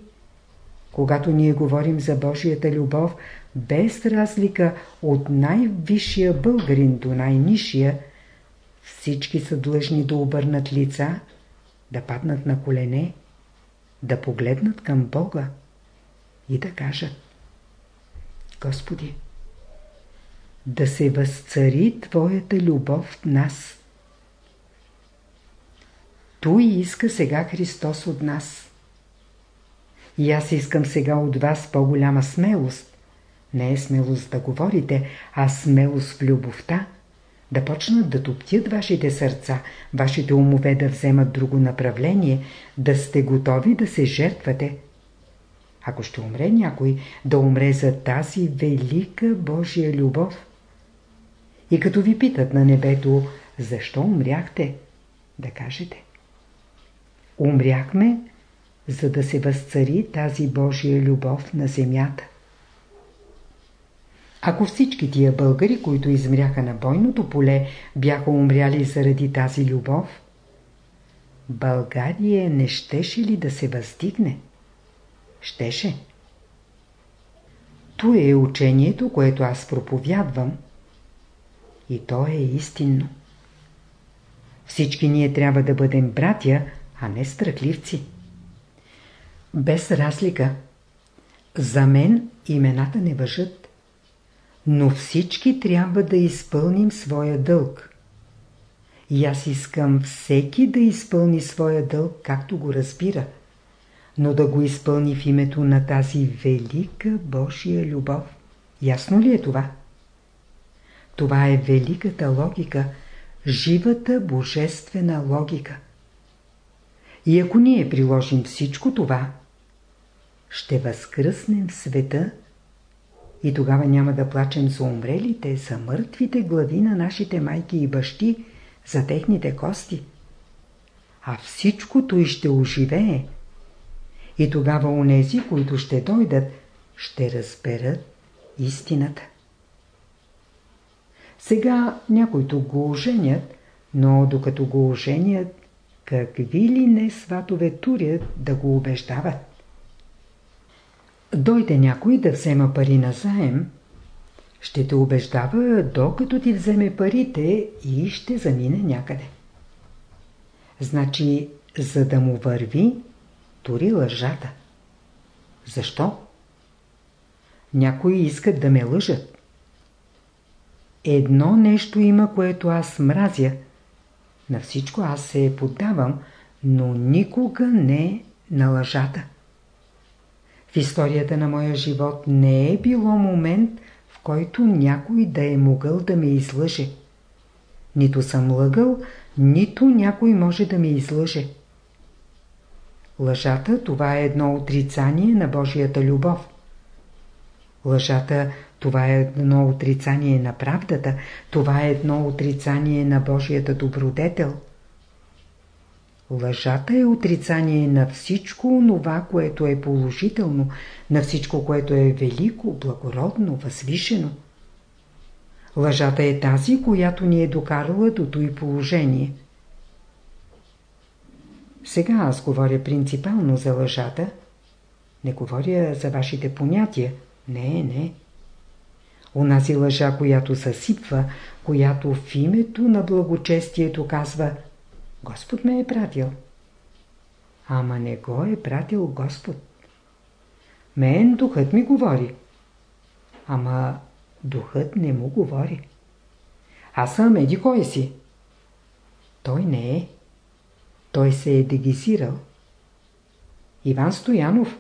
Когато ние говорим за Божията любов, без разлика от най-висшия българин до най-нишия, всички са длъжни да обърнат лица, да паднат на колене, да погледнат към Бога и да кажат Господи, да се възцари Твоята любов в нас. Той иска сега Христос от нас. И аз искам сега от вас по-голяма смелост. Не е смелост да говорите, а смелост в любовта. Да почнат да топтят вашите сърца, вашите умове да вземат друго направление, да сте готови да се жертвате. Ако ще умре някой, да умре за тази велика Божия любов. И като ви питат на небето, защо умряхте, да кажете. Умряхме, за да се възцари тази Божия любов на земята. Ако всички тия българи, които измряха на бойното поле, бяха умряли заради тази любов, България не щеше ли да се въздигне? Щеше. То е учението, което аз проповядвам. И то е истинно. Всички ние трябва да бъдем братя, а не страхливци. Без разлика. За мен имената не въжат. Но всички трябва да изпълним своя дълг. И аз искам всеки да изпълни своя дълг, както го разбира, но да го изпълни в името на тази велика Божия любов. Ясно ли е това? Това е великата логика, живата божествена логика. И ако ние приложим всичко това, ще възкръснем света и тогава няма да плачем за умрелите, за мъртвите глави на нашите майки и бащи, за техните кости. А всичкото и ще оживее. И тогава онези, които ще дойдат, ще разберат истината. Сега някоито го оженят, но докато го оженят, какви ли не сватове турят да го убеждават. Дойде някой да взема пари на заем, ще те убеждава, докато ти вземе парите и ще замине някъде. Значи, за да му върви, тури лъжата. Защо? Някои искат да ме лъжат. Едно нещо има, което аз мразя. На всичко аз се поддавам, но никога не на лъжата. В историята на моя живот не е било момент, в който някой да е могъл да ме излъже. Нито съм лъгал, нито някой може да ме излъже. Лъжата това е едно отрицание на Божията любов. Лъжата това е едно отрицание на правдата, това е едно отрицание на Божията добродетел. Лъжата е отрицание на всичко онова, което е положително, на всичко, което е велико, благородно, възвишено. Лъжата е тази, която ни е докарала до той положение. Сега аз говоря принципално за лъжата. Не говоря за вашите понятия. Не, не. Онази лъжа, която съсипва, която в името на благочестието казва Господ ме е пратил. Ама не го е пратил Господ. Мен духът ми говори. Ама духът не му говори. Аз съм еди кой си. Той не е. Той се е дегизирал. Иван Стоянов.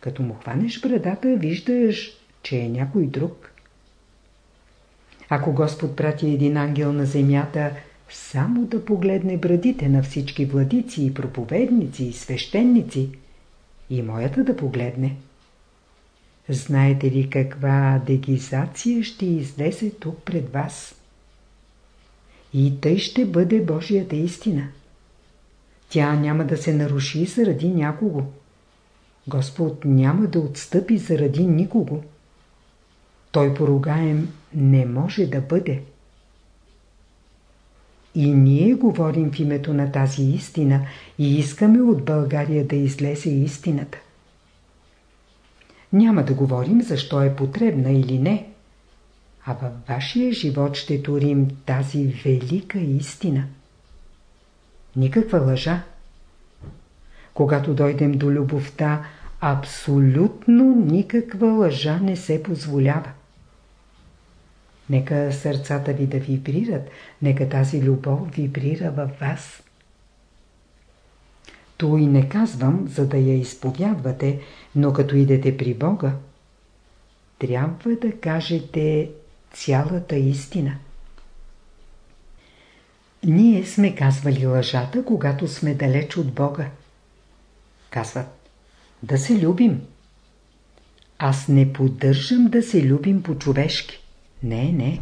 Като му хванеш брадата, виждаш, че е някой друг. Ако Господ прати един ангел на земята, само да погледне брадите на всички владици и проповедници и свещеници, и моята да погледне. Знаете ли каква дегизация ще излезе тук пред вас? И тъй ще бъде Божията истина. Тя няма да се наруши заради някого. Господ няма да отстъпи заради никого. Той поругаем не може да бъде. И ние говорим в името на тази истина и искаме от България да излезе истината. Няма да говорим защо е потребна или не, а във вашия живот ще турим тази велика истина. Никаква лъжа. Когато дойдем до любовта, абсолютно никаква лъжа не се позволява. Нека сърцата ви да вибрират, нека тази любов вибрира във вас. То и не казвам, за да я изповядвате, но като идете при Бога, трябва да кажете цялата истина. Ние сме казвали лъжата, когато сме далеч от Бога. Казват, да се любим. Аз не поддържам да се любим по-човешки. Не, не.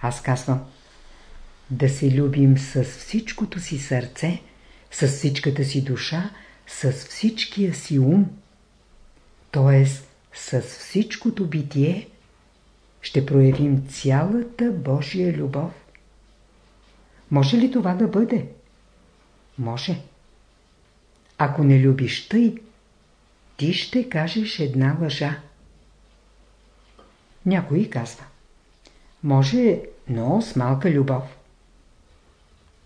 Аз казвам, да се любим с всичкото си сърце, с всичката си душа, с всичкия си ум, т.е. с всичкото битие, ще проявим цялата Божия любов. Може ли това да бъде? Може. Ако не любиш тъй, ти ще кажеш една лъжа. Някой казва. Може, но с малка любов.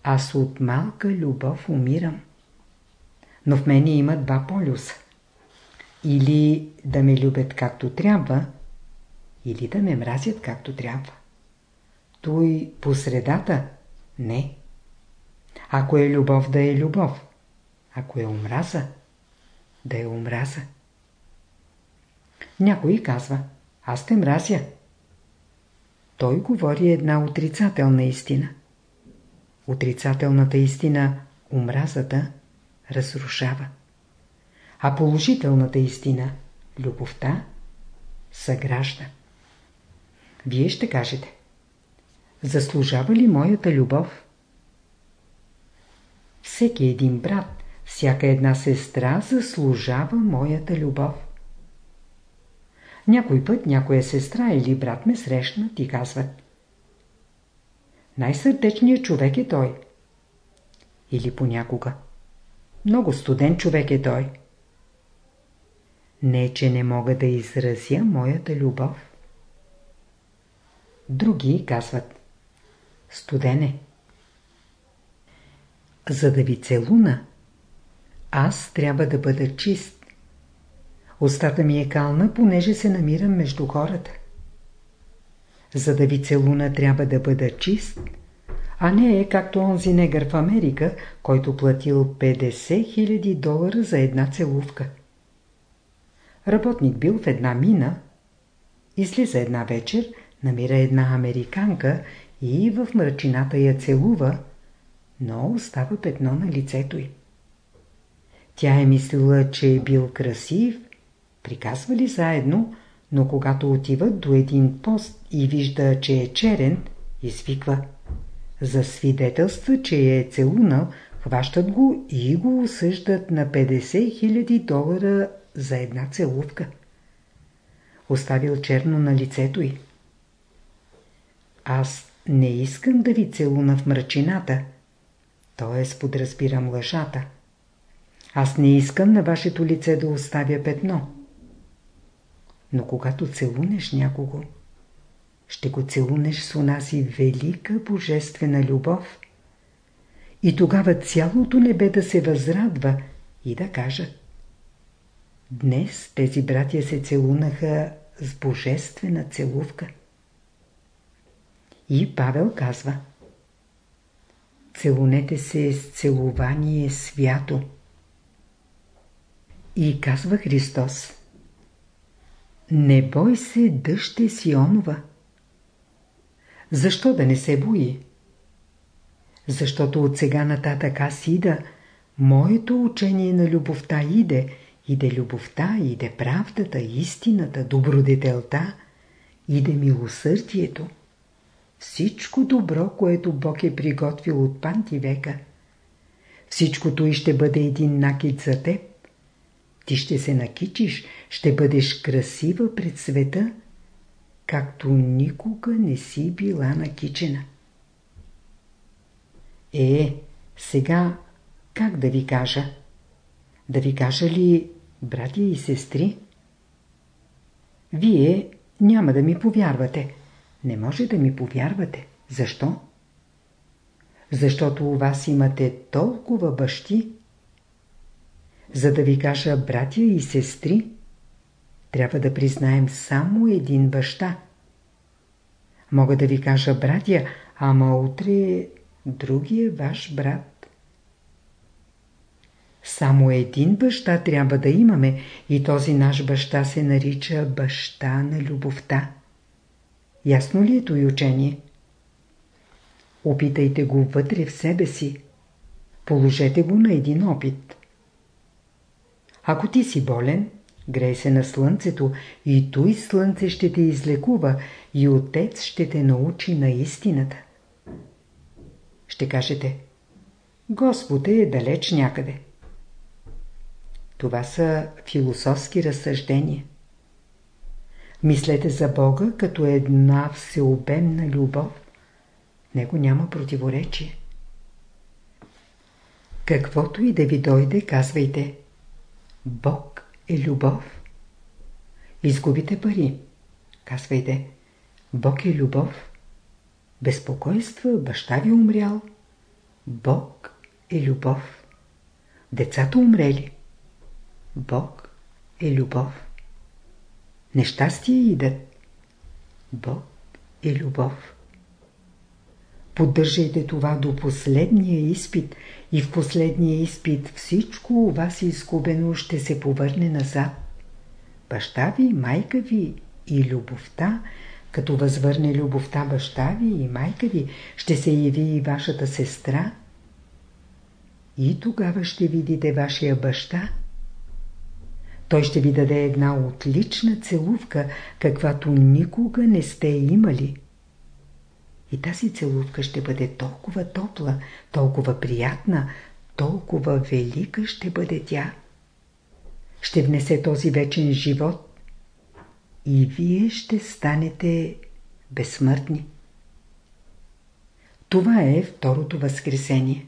Аз от малка любов умирам. Но в мене има два полюса. Или да ме любят както трябва, или да ме мразят както трябва. Той по средата не. Ако е любов, да е любов. Ако е омраза, да е омраза. Някой казва, Аз те мразя. Той говори една отрицателна истина. Отрицателната истина, омразата, разрушава. А положителната истина, любовта, съгражда. Вие ще кажете. Заслужава ли моята любов? Всеки един брат, всяка една сестра заслужава моята любов. Някой път някоя сестра или брат ме срещнат и казват Най-сърдечният човек е той. Или понякога. Много студен човек е той. Не, че не мога да изразя моята любов. Други казват Студене. За да ви целуна, аз трябва да бъда чист. Остата ми е кална, понеже се намирам между хората. За да ви целуна трябва да бъда чист, а не е както онзи негър в Америка, който платил 50 000 долара за една целувка. Работник бил в една мина, излиза една вечер, намира една американка и в мрачината я целува, но остава петно на лицето й. Тя е мислила, че е бил красив, приказвали заедно, но когато отиват до един пост и вижда, че е черен, извиква. За свидетелства, че е целунал, хващат го и го осъждат на 50 000 долара за една целувка. Оставил черно на лицето й. Аз не искам да ви целуна в мрачината, т.е. подразбирам лъжата. Аз не искам на вашето лице да оставя петно. Но когато целунеш някого, ще го целунеш с онази велика божествена любов. И тогава цялото небе да се възрадва и да кажат Днес тези братя се целунаха с божествена целувка. И Павел казва Целунете се с целувание свято. И казва Христос Не бой се, дъще Сионова. Защо да не се бои? Защото от сега нататък аз ида, моето учение на любовта иде, иде любовта, иде правдата, истината, добродетелта, иде милосърдието. Всичко добро, което Бог е приготвил от панти века. Всичкото и ще бъде един накид за теб. Ти ще се накичиш, ще бъдеш красива пред света, както никога не си била накичена. Е, сега как да ви кажа? Да ви кажа ли, братя и сестри? Вие няма да ми повярвате. Не може да ми повярвате. Защо? Защото у вас имате толкова бащи. За да ви кажа братя и сестри, трябва да признаем само един баща. Мога да ви кажа братя, ама утре другия ваш брат. Само един баща трябва да имаме и този наш баща се нарича баща на любовта. Ясно ли е и учение? Опитайте го вътре в себе си. Положете го на един опит. Ако ти си болен, грей се на слънцето и той слънце ще те излекува и отец ще те научи на истината. Ще кажете, Господ е далеч някъде. Това са философски разсъждения. Мислете за Бога като една всеобемна любов. Него няма противоречие. Каквото и да ви дойде, казвайте. Бог е любов. Изгубите пари. Казвайте. Бог е любов. Безпокойства, баща ви умрял. Бог е любов. Децата умрели. Бог е любов. Нещастие идат. Бог е любов. Поддържайте това до последния изпит и в последния изпит всичко у вас изгубено ще се повърне назад. Баща ви, майка ви и любовта, като възвърне любовта баща ви и майка ви, ще се яви и вашата сестра. И тогава ще видите вашия баща. Той ще ви даде една отлична целувка, каквато никога не сте имали. И тази целувка ще бъде толкова топла, толкова приятна, толкова велика ще бъде тя. Ще внесе този вечен живот и вие ще станете безсмъртни. Това е второто възкресение.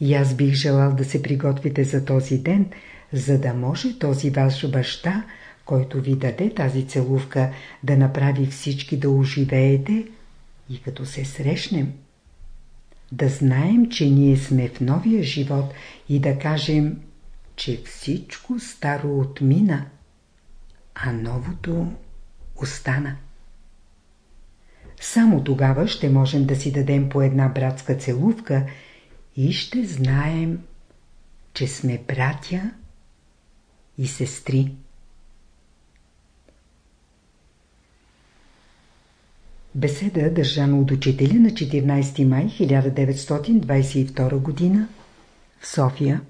И аз бих желал да се приготвите за този ден, за да може този ваш баща, който ви даде тази целувка, да направи всички да оживеете и като се срещнем, да знаем, че ние сме в новия живот и да кажем, че всичко старо отмина, а новото остана. Само тогава ще можем да си дадем по една братска целувка и ще знаем, че сме братя и сестри. Беседа държана от учителя на 14 май 1922 г. в София